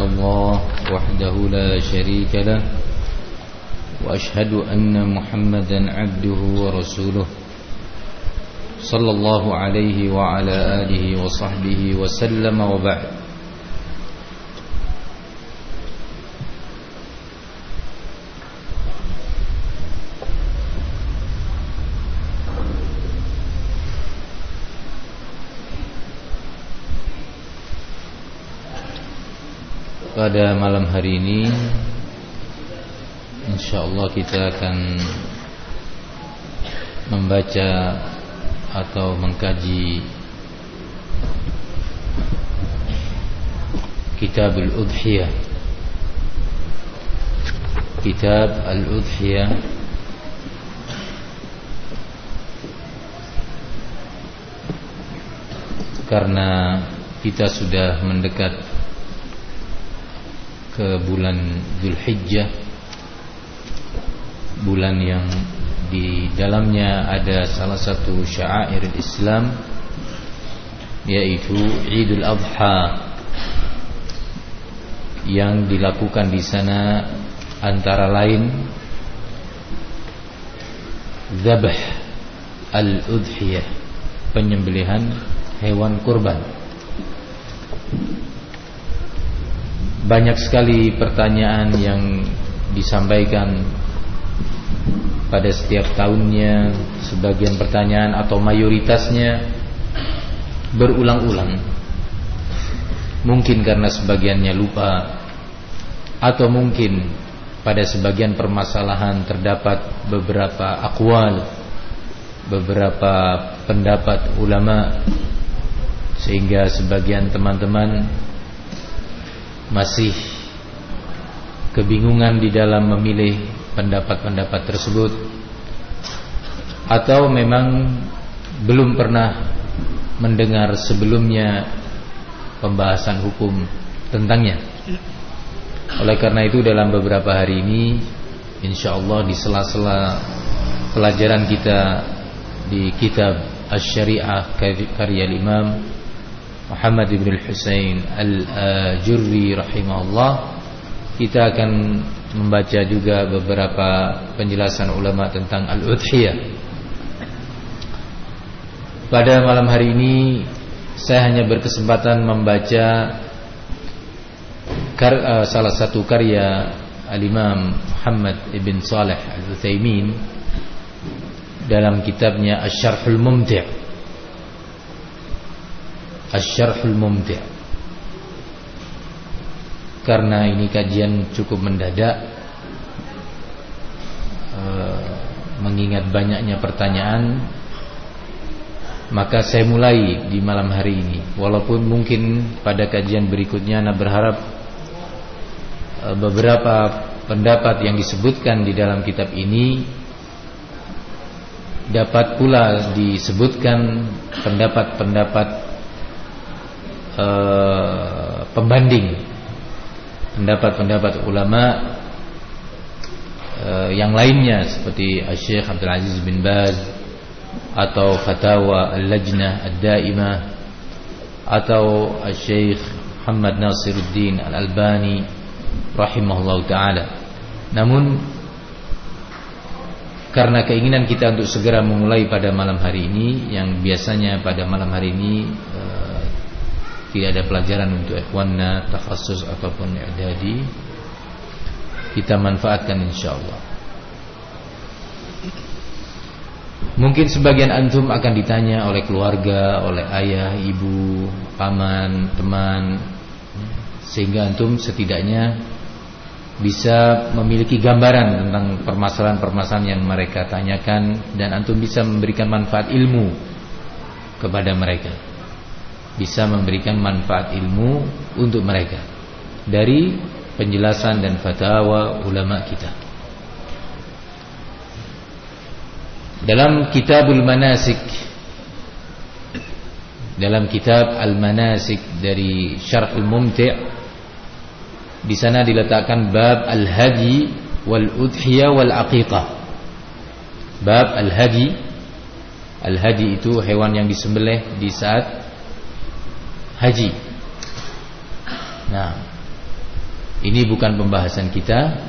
الله وحده لا شريك له وأشهد أن محمدا عبده ورسوله صلى الله عليه وعلى آله وصحبه وسلم وبعد. Pada malam hari ini InsyaAllah kita akan Membaca Atau mengkaji Kitab Al-Udhiyah Kitab Al-Udhiyah. Karena kita sudah mendekat ke bulan Zulhijjah. Bulan yang di dalamnya ada salah satu syair Islam yaitu Idul Adha yang dilakukan di sana antara lain zabah al-udhiyah penyembelihan hewan kurban banyak sekali pertanyaan yang disampaikan pada setiap tahunnya sebagian pertanyaan atau mayoritasnya berulang-ulang. Mungkin karena sebagiannya lupa atau mungkin pada sebagian permasalahan terdapat beberapa akwal beberapa pendapat ulama sehingga sebagian teman-teman masih kebingungan di dalam memilih pendapat-pendapat tersebut atau memang belum pernah mendengar sebelumnya pembahasan hukum tentangnya. Oleh karena itu dalam beberapa hari ini insyaallah di sela-sela pelajaran kita di kitab Asy-Syariah karya Imam Muhammad ibn al-Husain al-Jurri rahimahullah. Kita akan membaca juga beberapa penjelasan ulama tentang al-udhiyah. Pada malam hari ini saya hanya berkesempatan membaca uh, salah satu karya al-Imam Muhammad ibn Saleh al-Utsaimin dalam kitabnya Asy-Syarhul Mumti' Asyarhul Mumti' Karena ini kajian cukup mendadak e, Mengingat banyaknya pertanyaan Maka saya mulai di malam hari ini. Walaupun mungkin pada kajian berikutnya Anda berharap e, Beberapa pendapat yang disebutkan di dalam kitab ini Dapat pula disebutkan pendapat-pendapat Eh, pembanding pendapat-pendapat ulama uh, yang lainnya seperti Syekh Abdul Aziz bin Baz atau fatwa Al-Lajnah Ad-Daimah atau Syekh Muhammad Nasiruddin Al-Albani rahimahullah taala. Namun karena keinginan kita untuk segera memulai pada malam hari ini yang biasanya pada malam hari ini uh, tidak ada pelajaran untuk ikhwanna takhasus ataupun i'dadi. Kita manfaatkan insyaallah. Mungkin sebagian antum akan ditanya oleh keluarga oleh ayah ibu paman teman sehingga antum setidaknya bisa memiliki gambaran tentang permasalahan-permasalahan yang mereka tanyakan dan antum bisa memberikan manfaat ilmu kepada mereka bisa memberikan manfaat ilmu untuk mereka dari penjelasan dan fatwa ulama kita. Dalam Kitabul Manasik dalam kitab Al-Manasik dari Syarh Al-Mumti' di sana diletakkan bab al-hadi wal udhiyah wal aqiqah. Bab al-hadi al-hadi itu hewan yang disembelih di saat haji. Nah, Ini bukan pembahasan kita.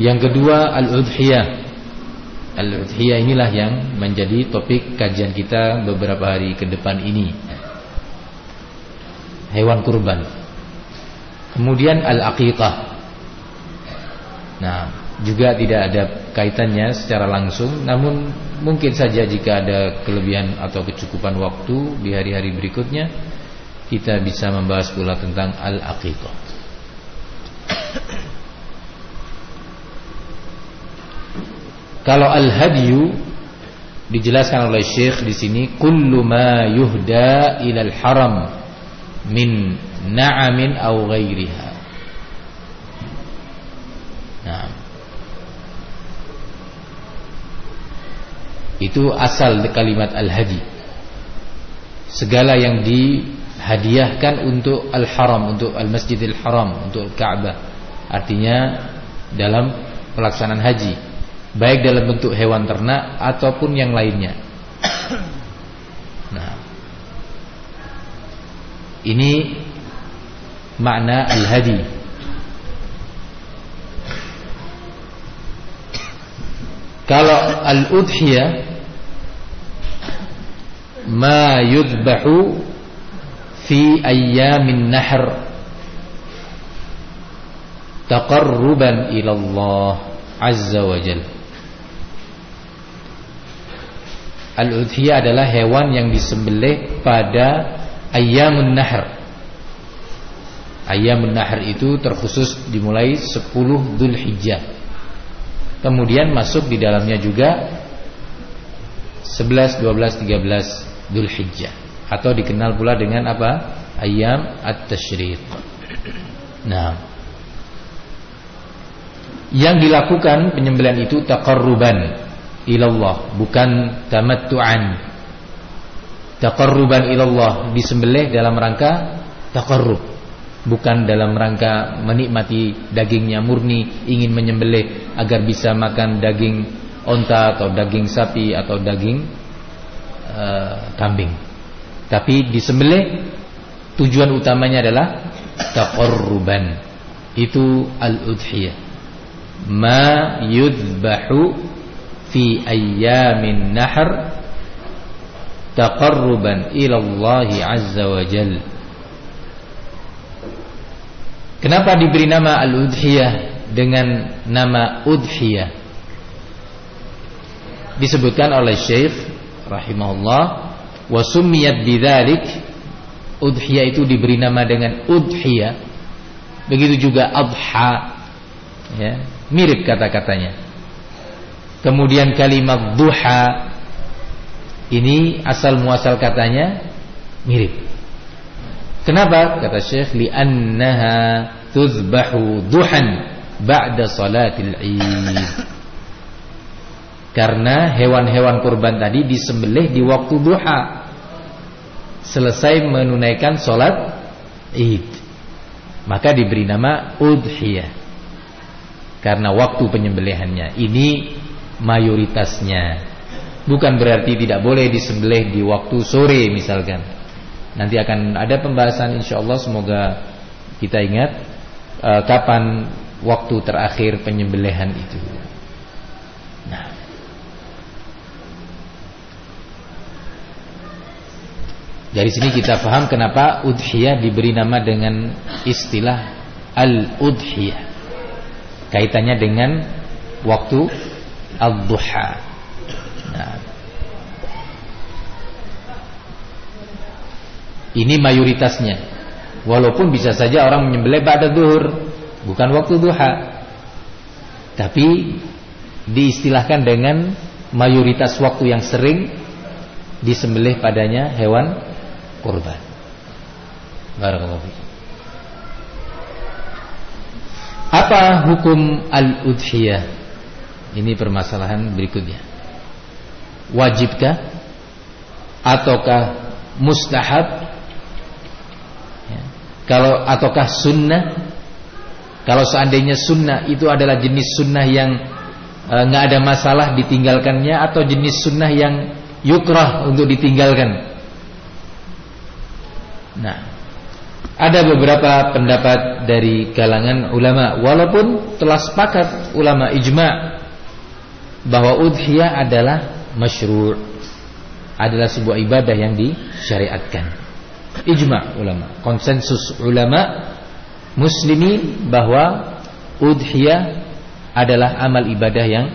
Yang kedua al-udhiyah. Al-udhiyah inilah yang menjadi topik kajian kita beberapa hari ke depan ini. Hewan kurban. Kemudian al-aqiqah. Nah, juga tidak ada kaitannya secara langsung namun mungkin saja jika ada kelebihan atau kecukupan waktu di hari-hari berikutnya kita bisa membahas pula tentang al-aqiqah. Kalau al-hadyu dijelaskan oleh Syekh di sini kullu ma yuhda ilal haram min na'amin aw ghairiha. Itu asal kalimat al-hadi. Segala yang dihadiahkan untuk al-haram, untuk al-masjidil haram, untuk Ka'bah. Artinya dalam pelaksanaan haji baik dalam bentuk hewan ternak ataupun yang lainnya. Nah, ini makna al-hadi. Kalau al-udhiyah ma yudbahu fi ayyamin nahr taqarruban ila Allah azza wa Al-udhiyah adalah hewan yang disembelih pada ayamun nahr. Ayamun nahr itu terkhusus dimulai 10 Dzulhijjah. Kemudian masuk di dalamnya juga 11, 12, 13 Dzulhijjah atau dikenal pula dengan apa? Ayam at-tasyriq. Nah, yang dilakukan penyembelihan itu taqarruban ilallah bukan tamattu'an taqarruban ilallah disembelih dalam rangka taqarrub bukan dalam rangka menikmati dagingnya murni ingin menyembelih agar bisa makan daging onta atau daging sapi atau daging uh, kambing. Tapi disembelih tujuan utamanya adalah taqarruban. Itu al-udhiyah. Ma yudbahu fi ayyamin nahr taqarruban ila Allah azza wa jal. Kenapa diberi nama al-udhiyah dengan nama udhiyah? Disebutkan oleh Syekh rahimahullah wa summiyat bidzalik udhiyah itu diberi nama dengan udhiyah. Begitu juga adha ya, mirip kata-katanya. Kemudian kalimat duha ini asal muasal katanya mirip. Kenapa? Kata Syekh li'annaha tuzbahu duhan ba'da salatil Id. Karena hewan-hewan kurban tadi disembelih di waktu duha. Selesai menunaikan salat Id. Maka diberi nama udhiyah. Karena waktu penyembelihannya. Ini mayoritasnya. Bukan berarti tidak boleh disembelih di waktu sore misalkan. Nanti akan ada pembahasan insyaallah semoga kita ingat uh, kapan waktu terakhir penyembelihan itu. Dari sini kita paham kenapa udhiyah diberi nama dengan istilah al-udhiyah. Kaitannya dengan waktu al-duha. Nah. Ini mayoritasnya. Walaupun bisa saja orang menyembelih pada zuhur, bukan waktu duha. Tapi diistilahkan dengan mayoritas waktu yang sering disembelih padanya hewan kurban. Barakallahu Apa hukum al-udhiyah? Ini permasalahan berikutnya. Wajibkah ataukah mustahab? Ya. Kalau ataukah sunnah? Kalau seandainya sunnah itu adalah jenis sunnah yang e, nggak e, ada masalah ditinggalkannya atau jenis sunnah yang yukrah untuk ditinggalkan. Nah, Ada beberapa pendapat dari kalangan ulama walaupun telah sepakat ulama ijma bahwa udhiyah adalah masyru' adalah sebuah ibadah yang disyariatkan. Ijma ulama, konsensus ulama muslimin bahwa udhiyah adalah amal ibadah yang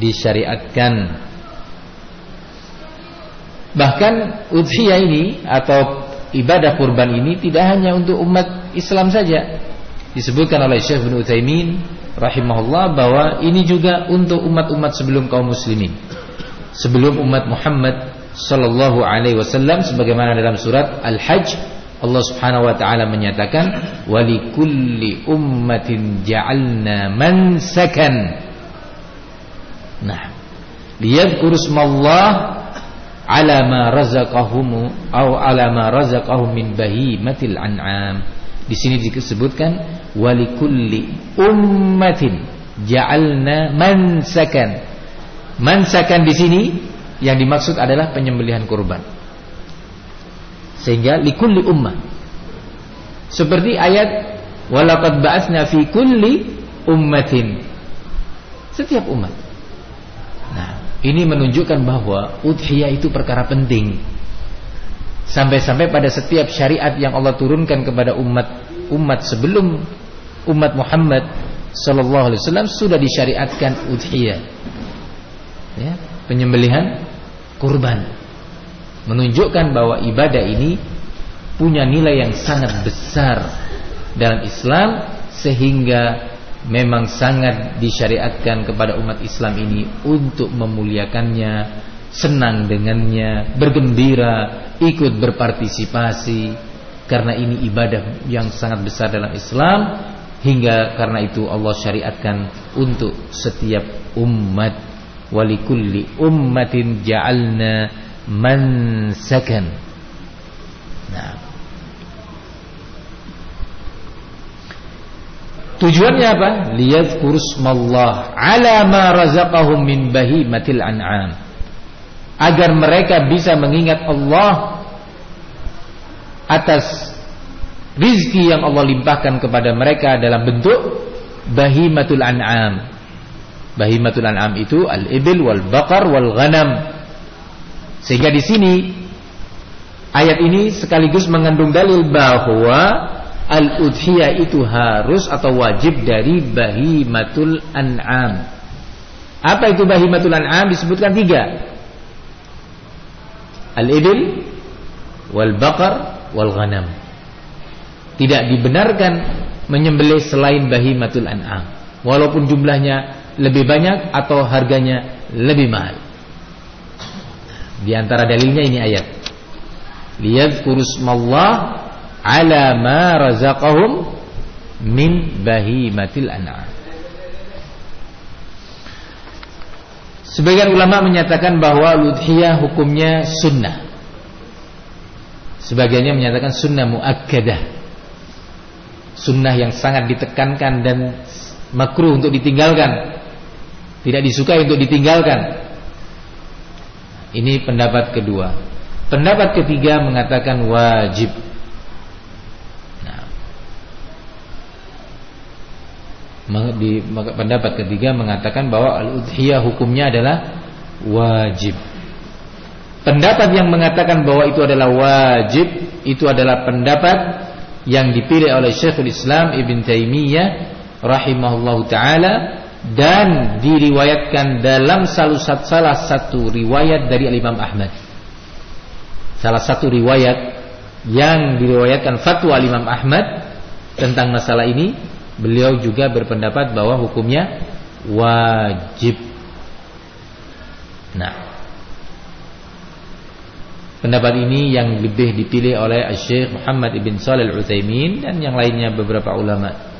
disyariatkan. Bahkan udhiyah ini atau ibadah kurban ini tidak hanya untuk umat Islam saja. Disebutkan oleh Syekh bin Utsaimin rahimahullah bahwa ini juga untuk umat-umat sebelum kaum muslimin. Sebelum umat Muhammad sallallahu alaihi wasallam sebagaimana dalam surat Al-Hajj Allah Subhanahu wa taala menyatakan walikulli ummatin ja'alna mansakan. Nah, liyadhkuru ala ma razaqahum au ala ma razaqahum min bahimatil an'am. Di sini disebutkan walikulli ummatin ja'alna mansakan. Mansakan di sini yang dimaksud adalah penyembelihan kurban. Sehingga likulli ummah. Seperti ayat walaqad ba'atsna fi kulli ummatin. Setiap umat. Nah, ini menunjukkan bahwa udhiyah itu perkara penting. Sampai-sampai pada setiap syariat yang Allah turunkan kepada umat umat sebelum umat Muhammad sallallahu alaihi wasallam sudah disyariatkan udhiyah. Ya, penyembelihan kurban. Menunjukkan bahwa ibadah ini punya nilai yang sangat besar dalam Islam sehingga memang sangat disyariatkan kepada umat Islam ini untuk memuliakannya, senang dengannya, bergembira, ikut berpartisipasi. Karena ini ibadah yang sangat besar dalam Islam hingga karena itu Allah syariatkan untuk setiap umat. Walikulli ummatin ja'alna mansakan nah Tujuannya apa? Liyadhkuru smallah ala ma razaqahum min bahimatil an'am. Agar mereka bisa mengingat Allah atas rizki yang Allah limpahkan kepada mereka dalam bentuk bahimatul an'am. Bahimatul an'am itu al-ibil wal baqar wal ghanam. Sehingga di sini ayat ini sekaligus mengandung dalil bahwa al-udhiyah itu harus atau wajib dari bahimatul an'am. Apa itu bahimatul an'am? Disebutkan tiga. Al-ibil, wal baqar, wal ghanam. Tidak dibenarkan menyembelih selain bahimatul an'am. Walaupun jumlahnya lebih banyak atau harganya lebih mahal. Di antara dalilnya ini ayat. Liyadhkurusmallah ala ma razaqahum min bahimatil an'am. Sebagian ulama menyatakan bahwa ludhiyah hukumnya sunnah. Sebagiannya menyatakan sunnah muakkadah. Sunnah yang sangat ditekankan dan makruh untuk ditinggalkan. Tidak disukai untuk ditinggalkan. Ini pendapat kedua. Pendapat ketiga mengatakan wajib di pendapat ketiga mengatakan bahwa al-udhiyah hukumnya adalah wajib. Pendapat yang mengatakan bahwa itu adalah wajib itu adalah pendapat yang dipilih oleh Syekhul Islam Ibn Taimiyah rahimahullahu taala dan diriwayatkan dalam salah satu riwayat dari Imam Ahmad. Salah satu riwayat yang diriwayatkan fatwa Imam Ahmad tentang masalah ini beliau juga berpendapat bahwa hukumnya wajib. Nah, pendapat ini yang lebih dipilih oleh Syekh Muhammad ibn Shalih Al-Utsaimin dan yang lainnya beberapa ulama.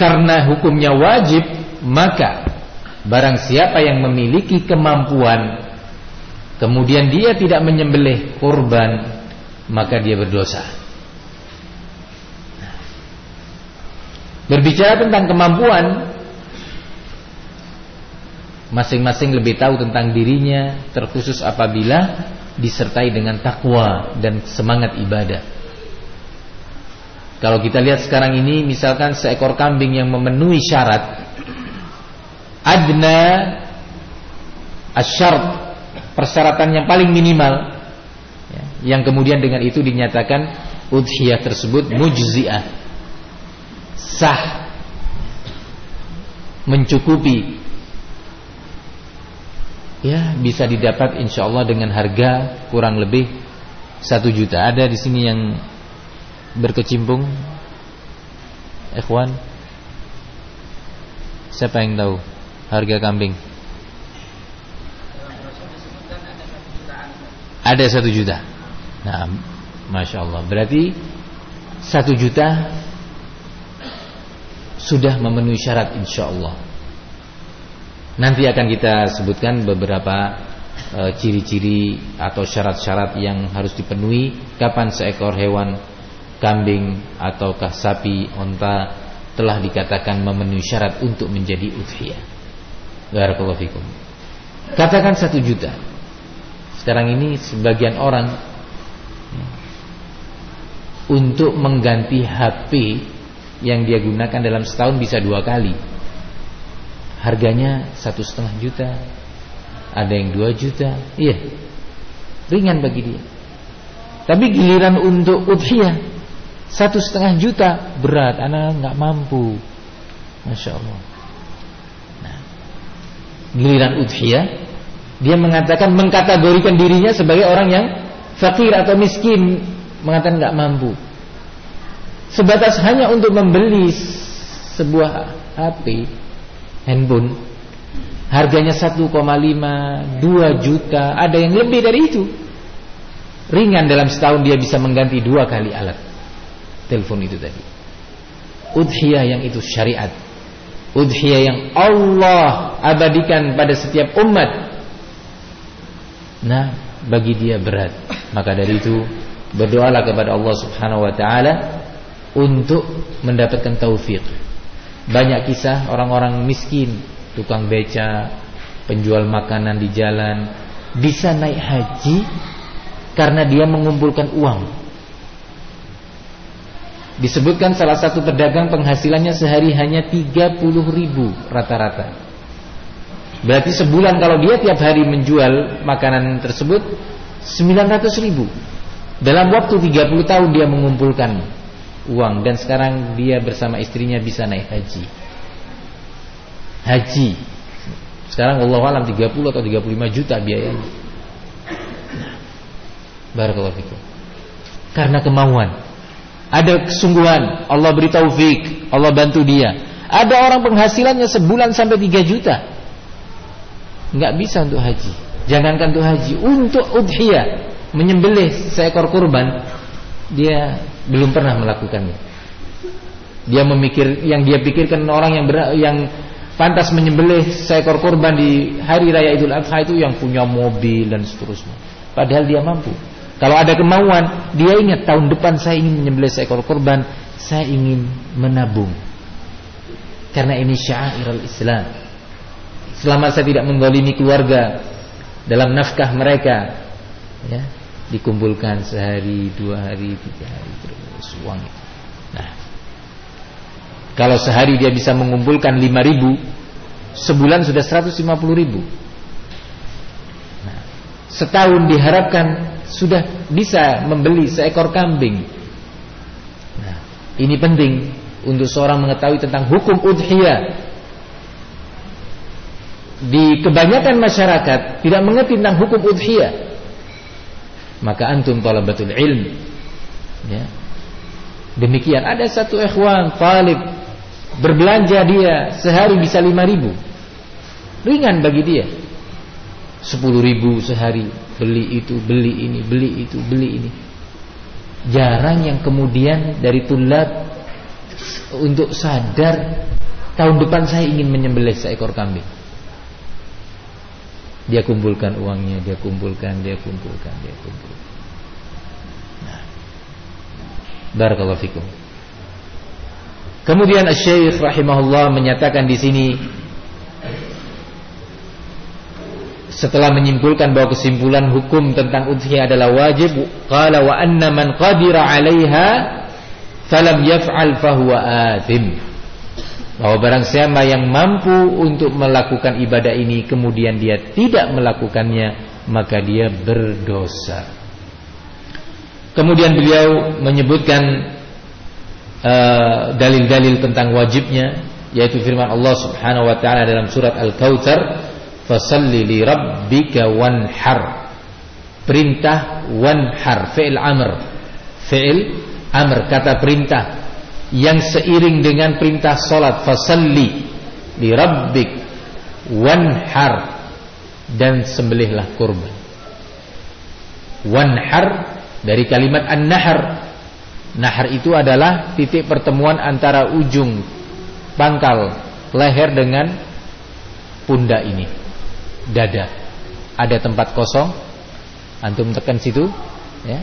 Karena hukumnya wajib, maka barang siapa yang memiliki kemampuan kemudian dia tidak menyembelih kurban maka dia berdosa berbicara tentang kemampuan Masing-masing lebih tahu tentang dirinya, terkhusus apabila disertai dengan takwa dan semangat ibadah. Kalau kita lihat sekarang ini misalkan seekor kambing yang memenuhi syarat adna asyart persyaratan yang paling minimal. Ya, yang kemudian dengan itu dinyatakan udhiyah tersebut mujziah. Sah. Mencukupi. Ya bisa didapat insya Allah dengan harga kurang lebih satu juta. Ada di sini yang berkecimpung? Ikhwan? Siapa yang tahu harga kambing ada satu juta nah masya Allah berarti satu juta sudah memenuhi syarat insya Allah nanti akan kita sebutkan beberapa eh, ciri-ciri e, atau syarat-syarat yang harus dipenuhi kapan seekor hewan kambing ataukah sapi, onta telah dikatakan memenuhi syarat untuk menjadi udhiyah. Barakallahu. Katakan satu juta. Sekarang ini sebagian orang untuk mengganti HP yang dia gunakan dalam setahun bisa dua kali. Harganya satu setengah juta, ada yang dua juta, iya, ringan bagi dia. Tapi giliran untuk udhiyah satu setengah juta berat, anak nggak mampu. Masya Allah. Nah, giliran udhiyah, dia mengatakan mengkategorikan dirinya sebagai orang yang fakir atau miskin, mengatakan nggak mampu. Sebatas hanya untuk membeli sebuah HP, handphone, harganya 1,5, 2 juta, ada yang lebih dari itu. Ringan dalam setahun dia bisa mengganti dua kali alat telepon itu tadi. Udhiyah yang itu syariat. Udhiyah yang Allah abadikan pada setiap umat. Nah, bagi dia berat. Maka dari itu berdoalah kepada Allah Subhanahu wa taala untuk mendapatkan taufik. Banyak kisah orang-orang miskin, tukang beca, penjual makanan di jalan bisa naik haji karena dia mengumpulkan uang Disebutkan salah satu pedagang penghasilannya sehari hanya 30 ribu rata-rata Berarti sebulan kalau dia tiap hari menjual makanan tersebut 900 ribu. Dalam waktu 30 tahun dia mengumpulkan uang Dan sekarang dia bersama istrinya bisa naik haji. Haji. Sekarang Allah alam 30 atau 35 juta biayanya. Barakallahu fikum. Karena kemauan. Ada kesungguhan, Allah beri taufik, Allah bantu dia. Ada orang penghasilannya sebulan sampai 3 juta. Enggak bisa untuk haji. Jangankan untuk haji, untuk udhiyah, menyembelih seekor kurban, dia belum pernah melakukannya. Dia memikir yang dia pikirkan orang yang ber, yang pantas menyembelih seekor kurban di hari raya Idul Adha itu yang punya mobil dan seterusnya. Padahal dia mampu. Kalau ada kemauan, dia ingat tahun depan saya ingin menyembelih seekor korban, saya ingin menabung. Karena ini syair al-Islam. Selama saya tidak menggolimi keluarga dalam nafkah mereka, ya, dikumpulkan sehari, dua hari, tiga hari terus uang itu. Nah, kalau sehari dia bisa mengumpulkan lima ribu, sebulan sudah seratus lima puluh ribu. Nah, setahun diharapkan sudah bisa membeli seekor kambing. Nah, ini penting untuk seorang mengetahui tentang hukum udhiyah. Di kebanyakan masyarakat tidak mengerti tentang hukum udhiyah. Maka antum talabatul ilm. Ya. Demikian ada satu ikhwan talib berbelanja dia sehari bisa lima ribu ringan bagi dia sepuluh ribu sehari beli itu, beli ini, beli itu, beli ini. Jarang yang kemudian dari tulab untuk sadar tahun depan saya ingin menyembelih seekor kambing. Dia kumpulkan uangnya, dia kumpulkan, dia kumpulkan, dia kumpulkan. Nah. Barakallahu fikum. Kemudian Syekh rahimahullah menyatakan di sini setelah menyimpulkan bahwa kesimpulan hukum tentang udhiyah adalah wajib qala wa anna man qadira 'alaiha falam yaf'al fahuwa athim bahwa barang siapa yang mampu untuk melakukan ibadah ini kemudian dia tidak melakukannya maka dia berdosa. Kemudian beliau menyebutkan uh, dalil-dalil uh, tentang wajibnya yaitu firman Allah Subhanahu wa taala dalam surat Al-Kautsar fasalli li rabbika wanhar. Perintah wanhar fi'il amr. Fi'il amr kata perintah yang seiring dengan perintah salat fasalli li rabbik wanhar dan sembelihlah kurban. Wanhar dari kalimat an-nahar. Nahar itu adalah titik pertemuan antara ujung pangkal leher dengan pundak ini. Dada. Ada tempat kosong. Antum tekan situ ya.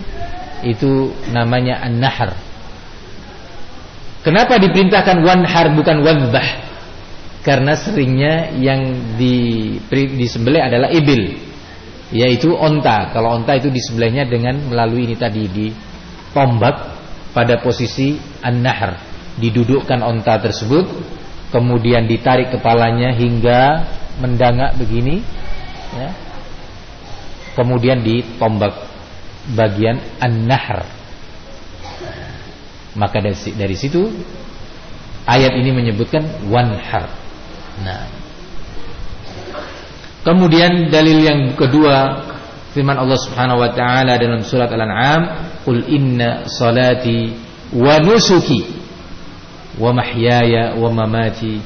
Itu namanya an-nahar kenapa diperintahkan wanhar bukan wadbah karena seringnya yang di disembelih adalah ibil yaitu onta. Kalau onta itu disembelihnya dengan melalui ini tadi di tombak pada posisi an-nahar didudukkan onta tersebut kemudian ditarik kepalanya hingga mendangak begini ya. kemudian ditombak bagian an-nahr maka dari, dari situ ayat ini menyebutkan wanhar nah. Kemudian dalil yang kedua firman Allah Subhanahu wa taala dalam surat Al-An'am qul inna salati wa nusuki wa mahyaya wa mamati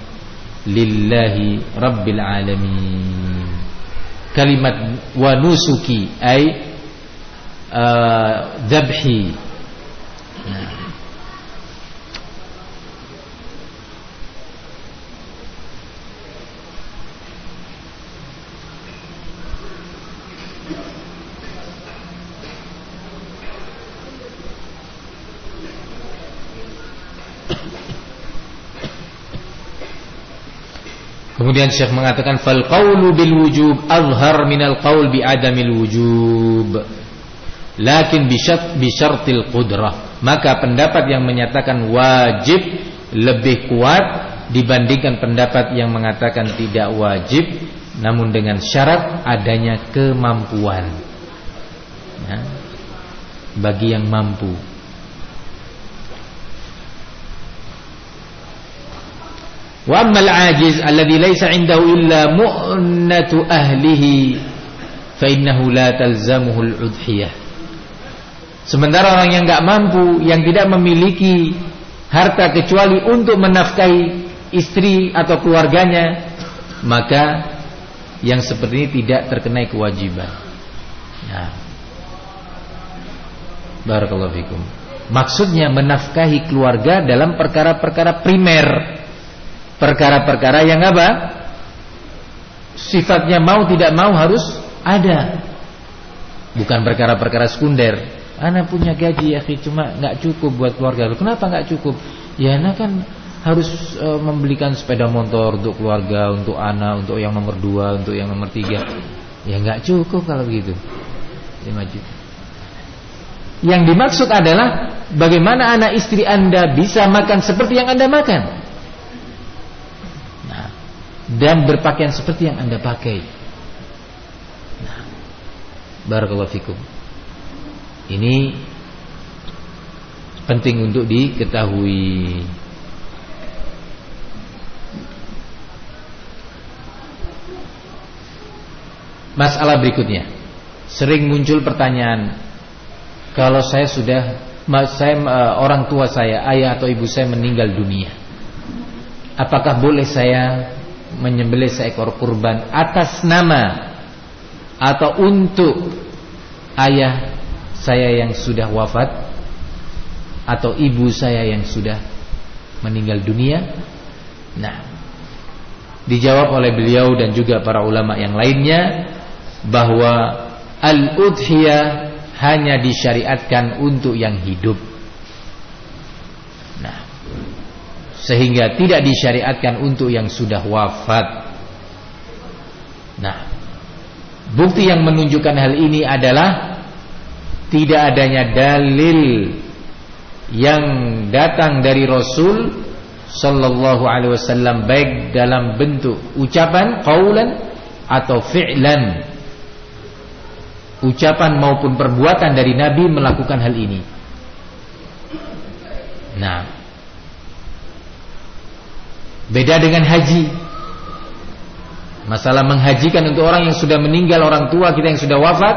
lillahi rabbil alamin. Kalimat wa nusuki ay uh, dhabhi nah. Kemudian Syekh mengatakan fal qawlu bil wujub azhar minal qaul bi adamil wujub. Lakin bi syartil qudrah. Maka pendapat yang menyatakan wajib lebih kuat dibandingkan pendapat yang mengatakan tidak wajib namun dengan syarat adanya kemampuan. Ya. Bagi yang mampu. Wa ammal ajiz alladhi laysa 'indahu illa mu'natu ahlihi fa innahu la talzamuhu al-udhiyah. Sementara orang yang enggak mampu, yang tidak memiliki harta kecuali untuk menafkahi istri atau keluarganya, maka yang seperti ini tidak terkena kewajiban. Ya. Barakallahu fikum. Maksudnya menafkahi keluarga dalam perkara-perkara primer perkara-perkara yang apa? Sifatnya mau tidak mau harus ada. Bukan perkara-perkara sekunder. Anak punya gaji ya, cuma nggak cukup buat keluarga. Kenapa nggak cukup? Ya anak kan harus e, membelikan sepeda motor untuk keluarga, untuk anak, untuk yang nomor dua, untuk yang nomor tiga. Ya nggak cukup kalau juta. Yang dimaksud adalah bagaimana anak istri anda bisa makan seperti yang anda makan dan berpakaian seperti yang Anda pakai. Nah, barakallahu fikum. Ini penting untuk diketahui. Masalah berikutnya. Sering muncul pertanyaan, kalau saya sudah saya orang tua saya, ayah atau ibu saya meninggal dunia. Apakah boleh saya menyembelih seekor kurban atas nama atau untuk ayah saya yang sudah wafat atau ibu saya yang sudah meninggal dunia. Nah, dijawab oleh beliau dan juga para ulama yang lainnya bahwa al-udhiyah hanya disyariatkan untuk yang hidup. Sehingga tidak disyariatkan untuk yang sudah wafat. Nah, Bukti yang menunjukkan hal ini adalah tidak adanya dalil yang datang dari Rasul sallallahu alaihi wasallam baik dalam bentuk ucapan qaulan atau fi'lan ucapan maupun perbuatan dari nabi melakukan hal ini. Nah, beda dengan haji. Masalah menghajikan untuk orang yang sudah meninggal, orang tua kita yang sudah wafat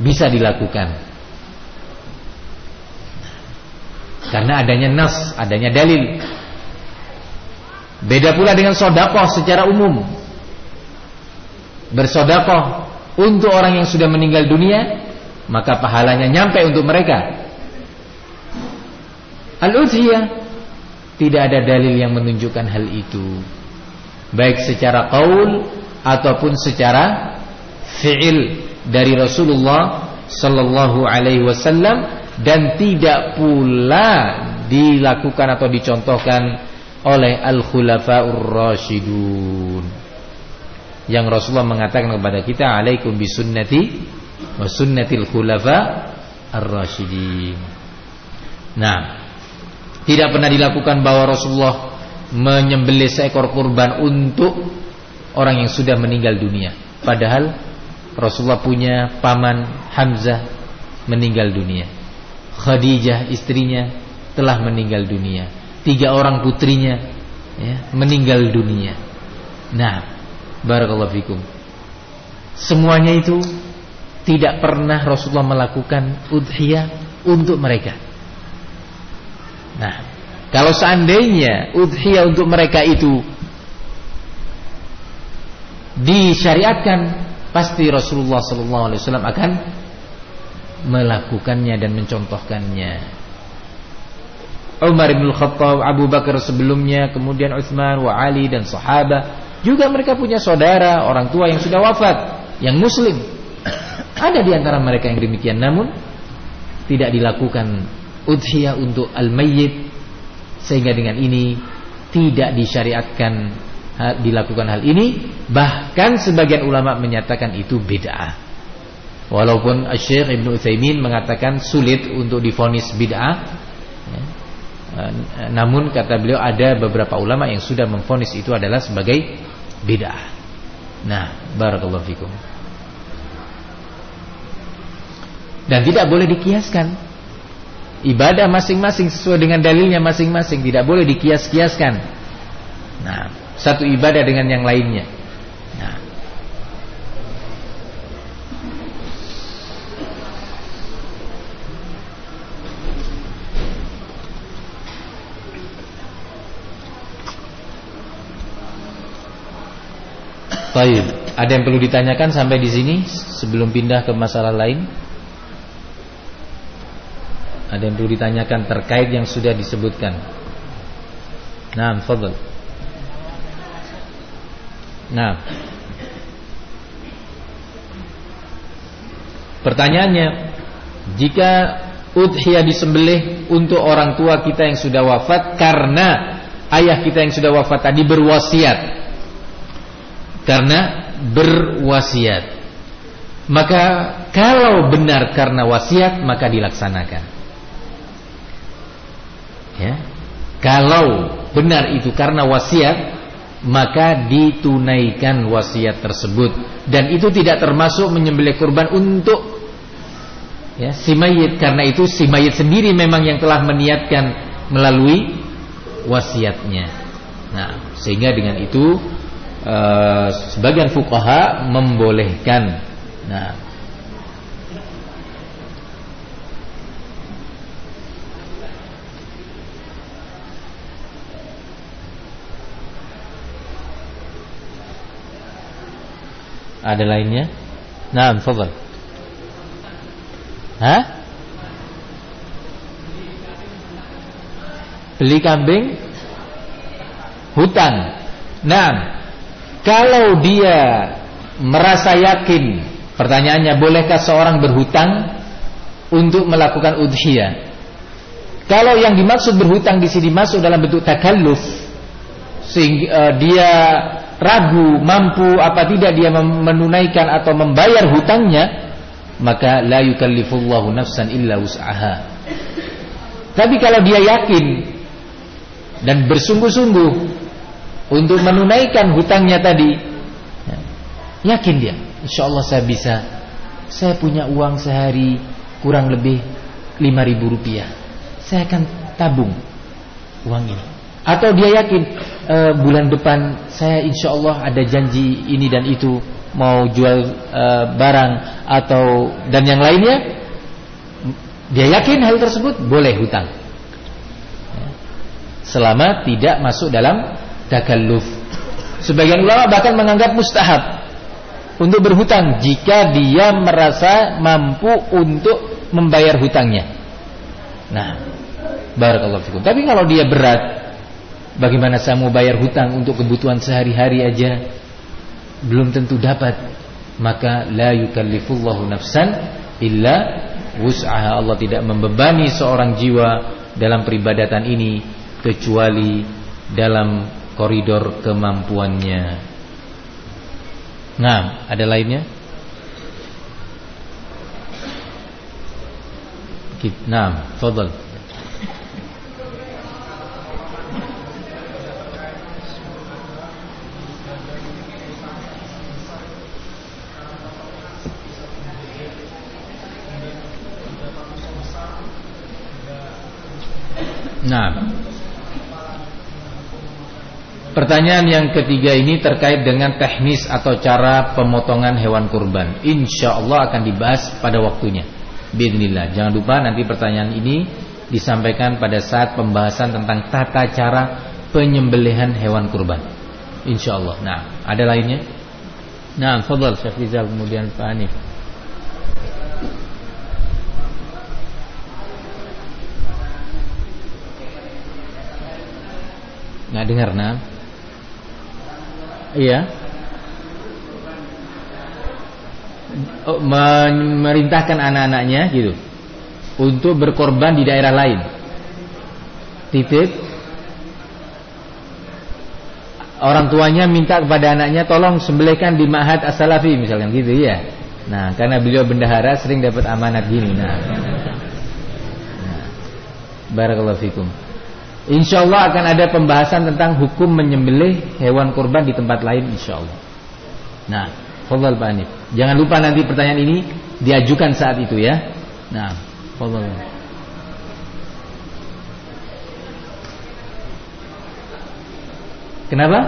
bisa dilakukan. Karena adanya nas, adanya dalil. Beda pula dengan sodakoh secara umum. Bersodakoh untuk orang yang sudah meninggal dunia, maka pahalanya nyampe untuk mereka. Al-udhiyah tidak ada dalil yang menunjukkan hal itu. Baik secara qaul ataupun secara fi'il dari Rasulullah sallallahu alaihi wasallam dan tidak pula dilakukan atau dicontohkan oleh al-khulafaur rasyidun. Yang Rasulullah mengatakan kepada kita, "Alaikum bisunnati wa sunnatil khulafa ar-rasyidin." Nah, tidak pernah dilakukan bahwa Rasulullah menyembelih seekor kurban untuk orang yang sudah meninggal dunia. Padahal Rasulullah punya paman Hamzah meninggal dunia. Khadijah istrinya telah meninggal dunia. Tiga orang putrinya ya, meninggal dunia. Nah, barakallahu fikum. Semuanya itu tidak pernah Rasulullah melakukan udhiyah untuk mereka. Nah, kalau seandainya udhiyah untuk mereka itu disyariatkan, pasti Rasulullah SAW akan melakukannya dan mencontohkannya. Umar bin Khattab, Abu Bakar sebelumnya, kemudian Utsman, wa Ali dan sahabat juga mereka punya saudara, orang tua yang sudah wafat, yang muslim. Ada di antara mereka yang demikian namun tidak dilakukan udhiyah untuk al-mayyit sehingga dengan ini tidak disyariatkan dilakukan hal ini bahkan sebagian ulama menyatakan itu bid'ah Walaupun Syekh Ibn Utsaimin mengatakan sulit untuk difonis bid'ah ya. Namun kata beliau ada beberapa ulama yang sudah memfonis itu adalah sebagai bid'ah. Nah, barakallahu fikum. Dan tidak boleh dikiaskan. Ibadah masing-masing sesuai dengan dalilnya masing-masing, tidak boleh dikias-kiaskan. Nah, satu ibadah dengan yang lainnya. Baik, ada yang perlu ditanyakan sampai di sini sebelum pindah ke masalah lain? Ada yang perlu ditanyakan terkait yang sudah disebutkan? Nah, fadl. Nah. Pertanyaannya, jika udhiyah disembelih untuk orang tua kita yang sudah wafat karena ayah kita yang sudah wafat tadi berwasiat karena berwasiat. Maka kalau benar karena wasiat maka dilaksanakan. Ya. Kalau benar itu karena wasiat maka ditunaikan wasiat tersebut dan itu tidak termasuk menyembelih kurban untuk ya si mayit karena itu si mayit sendiri memang yang telah meniatkan melalui wasiatnya. Nah, sehingga dengan itu Eh, sebagian fukaha membolehkan. Nah, ada lainnya? Nah, fadal. Hah? Beli kambing hutan. Nah, kalau dia merasa yakin, pertanyaannya bolehkah seorang berhutang untuk melakukan udhiyah? Kalau yang dimaksud berhutang di sini masuk dalam bentuk takalluf, sehingga uh, dia ragu mampu apa tidak dia menunaikan atau membayar hutangnya, maka la yukallifullahu nafsan illa wus'aha. Tapi kalau dia yakin dan bersungguh-sungguh untuk menunaikan hutangnya tadi, yakin dia, insya Allah saya bisa. Saya punya uang sehari kurang lebih 5000 rupiah. Saya akan tabung uang ini. Atau dia yakin e, bulan depan saya insya Allah ada janji ini dan itu mau jual e, barang atau dan yang lainnya, dia yakin hal tersebut boleh hutang. Selama tidak masuk dalam takalluf. Sebagian ulama bahkan menganggap mustahab untuk berhutang jika dia merasa mampu untuk membayar hutangnya. Nah, barakallahu fikum. Tapi kalau dia berat, Bagaimana saya mau bayar hutang untuk kebutuhan sehari-hari aja belum tentu dapat. Maka la yukallifullahu nafsan illa wus'aha. Allah tidak membebani seorang jiwa dalam peribadatan ini kecuali dalam koridor kemampuannya. Nah, ada lainnya? Nah, fadal. Nah, Pertanyaan yang ketiga ini terkait dengan teknis atau cara pemotongan hewan kurban. Insya Allah akan dibahas pada waktunya. Bismillah. Jangan lupa nanti pertanyaan ini disampaikan pada saat pembahasan tentang tata cara penyembelihan hewan kurban. Insya Allah. Nah, ada lainnya? Nah, Fadal Syekh Rizal kemudian Pak Hanif. Nggak dengar nah? Iya. Oh, memerintahkan anak-anaknya gitu untuk berkorban di daerah lain. Titip. Orang tuanya minta kepada anaknya tolong sembelihkan di Ma'had As-Salafi misalkan gitu ya. Nah, karena beliau bendahara sering dapat amanat gini. Nah. nah. Barakallahu fikum. Insya Allah akan ada pembahasan tentang hukum menyembelih hewan kurban di tempat lain insya Allah. Nah, Fadal Pak. Jangan lupa nanti pertanyaan ini diajukan saat itu ya. Nah, Fadal. Kenapa?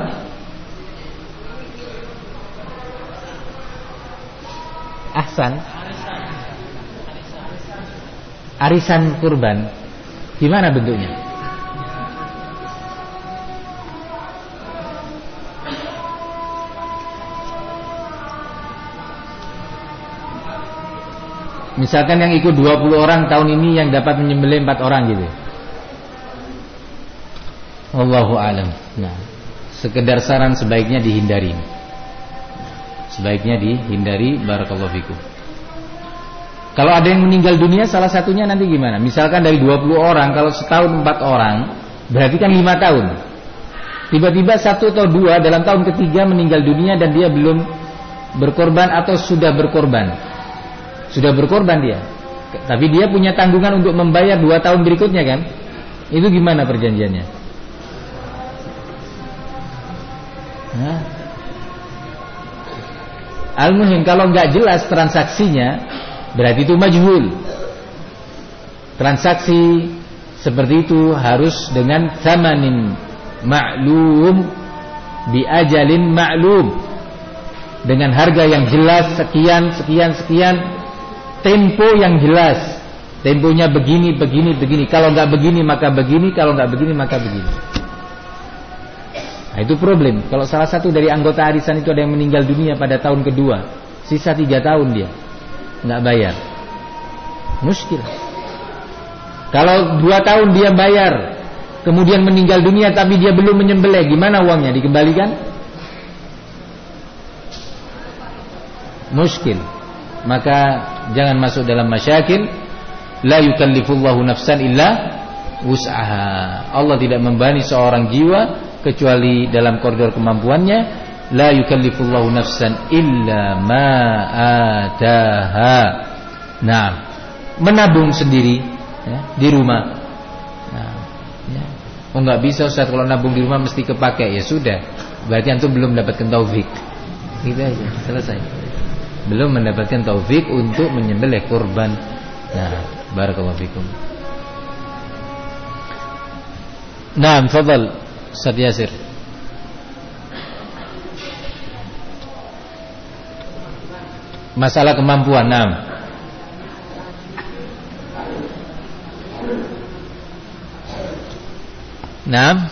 Ahsan. Arisan kurban. Gimana bentuknya? Misalkan yang ikut 20 orang tahun ini yang dapat menyembelih 4 orang gitu. Allahu alam. Nah, sekedar saran sebaiknya dihindari. Sebaiknya dihindari barakallahu fikum. Kalau ada yang meninggal dunia salah satunya nanti gimana? Misalkan dari 20 orang kalau setahun 4 orang berarti kan 5 tahun. Tiba-tiba satu atau dua dalam tahun ketiga meninggal dunia dan dia belum berkorban atau sudah berkorban. Sudah berkorban dia. Tapi dia punya tanggungan untuk membayar dua tahun berikutnya kan? Itu gimana perjanjiannya? Nah. Al-Muhim kalau nggak jelas transaksinya berarti itu majhul. Transaksi seperti itu harus dengan zamanin ma'lum bi ajalin ma'lum dengan harga yang jelas sekian sekian sekian tempo yang jelas. Temponya begini, begini, begini. Kalau nggak begini maka begini, kalau nggak begini maka begini. Nah, itu problem. Kalau salah satu dari anggota arisan itu ada yang meninggal dunia pada tahun kedua, sisa tiga tahun dia nggak bayar, muskil. Kalau dua tahun dia bayar, kemudian meninggal dunia tapi dia belum menyembelih, gimana uangnya dikembalikan? Muskil. Maka jangan masuk dalam masyakil la yukallifullahu nafsan illa wus'aha Allah tidak membani seorang jiwa kecuali dalam koridor kemampuannya la yukallifullahu nafsan illa ma ataha. Nah, menabung sendiri ya, di rumah. Nah, ya. Oh nggak bisa Ustaz kalau nabung di rumah mesti kepake ya sudah. Berarti antum belum mendapatkan taufik. Gitu aja, selesai. Belum mendapatkan taufik untuk menyembelih kurban. Nah, barakallahu fikum. Nah, fadal Ustaz Yasir. Masalah kemampuan, nah. Nah,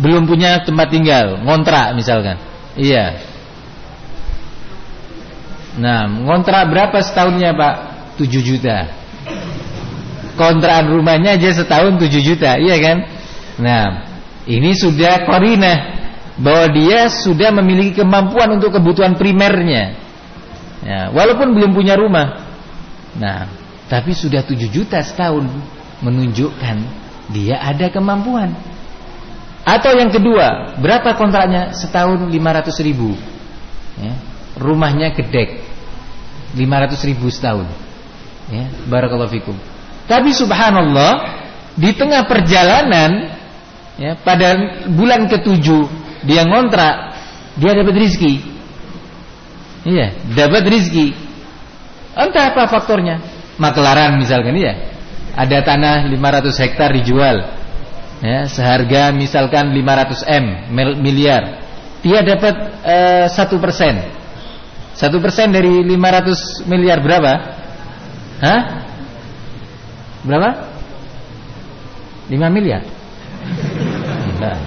belum punya tempat tinggal, ngontrak misalkan. Iya. Nah, ngontrak berapa setahunnya, Pak? 7 juta. Kontrakan rumahnya aja setahun 7 juta, iya kan? Nah, ini sudah korina bahwa dia sudah memiliki kemampuan untuk kebutuhan primernya. Ya, walaupun belum punya rumah. Nah, tapi sudah 7 juta setahun menunjukkan dia ada kemampuan. Atau yang kedua, berapa kontraknya? Setahun 500 ribu. Ya, rumahnya gedek. 500 ribu setahun. Ya, barakallahu fikum. Tapi subhanallah, di tengah perjalanan ya, pada bulan ketujuh dia ngontrak, dia dapat rizki. Iya, dapat rizki. Entah apa faktornya. Makelaran misalkan iya. Ada tanah 500 hektar dijual. Ya, seharga misalkan 500 M miliar. Dia dapat eh, satu persen. Satu persen dari 500 miliar berapa? Hah? Berapa? 5 miliar. Nah.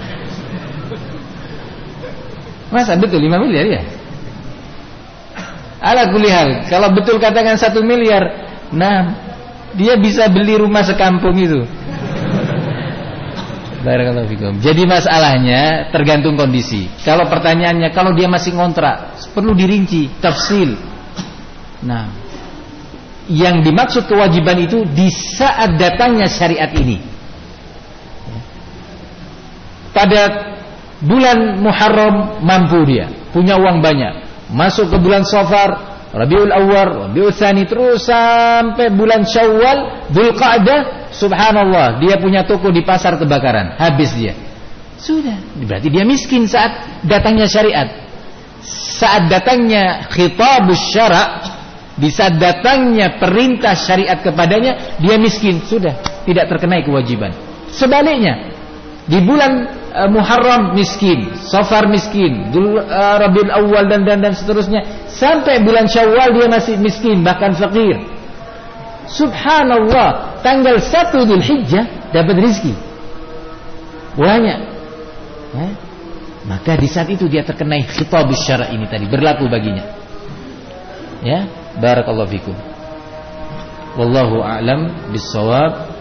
Masa betul 5 miliar ya? Ala kulihal Kalau betul katakan 1 miliar Nah Dia bisa beli rumah sekampung itu. Jadi masalahnya tergantung kondisi. Kalau pertanyaannya kalau dia masih ngontrak, perlu dirinci, tafsil. Nah, yang dimaksud kewajiban itu di saat datangnya syariat ini. Pada bulan Muharram mampu dia, punya uang banyak. Masuk ke bulan Safar, Rabiul Awal, Rabiul Tsani terus sampai bulan Syawal, Dzulqa'dah, subhanallah, dia punya toko di pasar kebakaran, habis dia. Sudah, berarti dia miskin saat datangnya syariat. Saat datangnya khitabus syara' di saat datangnya perintah syariat kepadanya, dia miskin, sudah, tidak terkena kewajiban. Sebaliknya, di bulan uh, Muharram miskin, Safar miskin, Dul, uh, Rabiul Awal dan dan dan seterusnya sampai bulan Syawal dia masih miskin bahkan fakir. Subhanallah, tanggal 1 Dzulhijjah dapat rezeki. Banyak. Ya? maka di saat itu dia terkena khitab syara ini tadi berlaku baginya. Ya barakallahu fikum. Wallahu a'lam bissawab.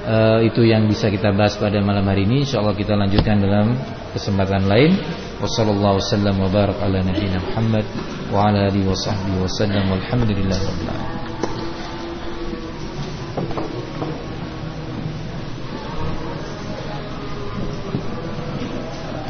E, itu yang bisa kita bahas pada malam hari ini. Insyaallah kita lanjutkan dalam kesempatan lain. Wasallallahu wasallam wa barak ala nabiyina Muhammad wa ala alihi wasahbihi wasallam walhamdulillahirabbil alamin.